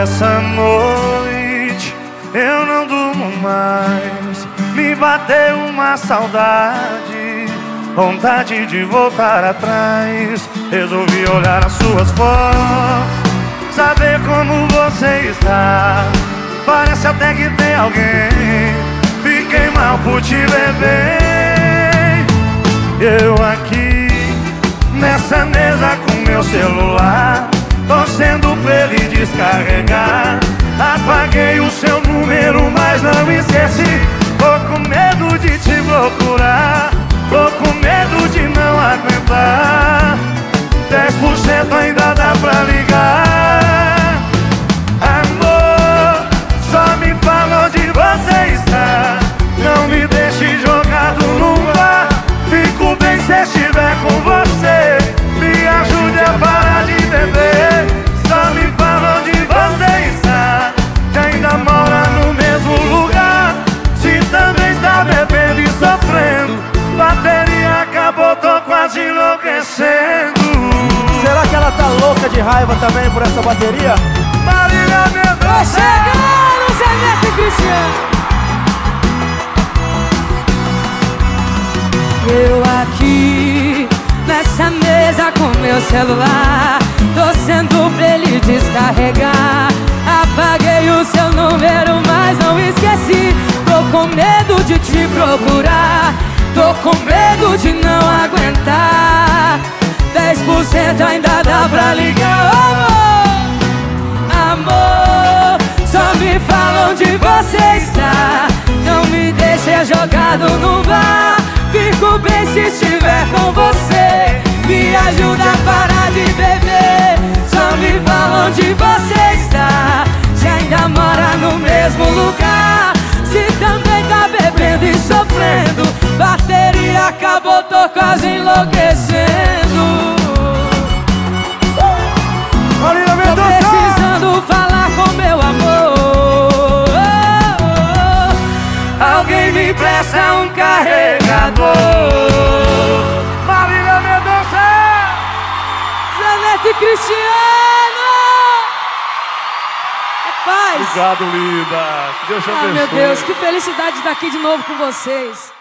essa noite eu não durmo mais. Me bateu uma saudade, vontade de voltar atrás. Resolvi olhar as suas fotos, saber como você está. Parece até que tem alguém. Fiquei mal por te beber. Eu aqui nessa mesa com meu celular, de não aguentar. 10% ainda dá pra ligar. Enlouquecendo. Será que ela tá louca de raiva também por essa bateria? Marília Tô Mendonça. chegando, Zé Neto e Cristiano. Eu aqui nessa mesa com meu celular, torcendo pra ele descarregar. Apaguei o seu número, mas não esqueci. Tô com medo de te procurar, tô com medo de não aguentar. 10% ainda dá pra ligar, amor. Amor, só me fala onde você está. Não me deixe jogado no bar. Fico bem se estiver com você. Me ajuda a Cristiano! Rapaz! Obrigado, linda. Que Deus te Ah, abençoe. meu Deus, que felicidade estar aqui de novo com vocês.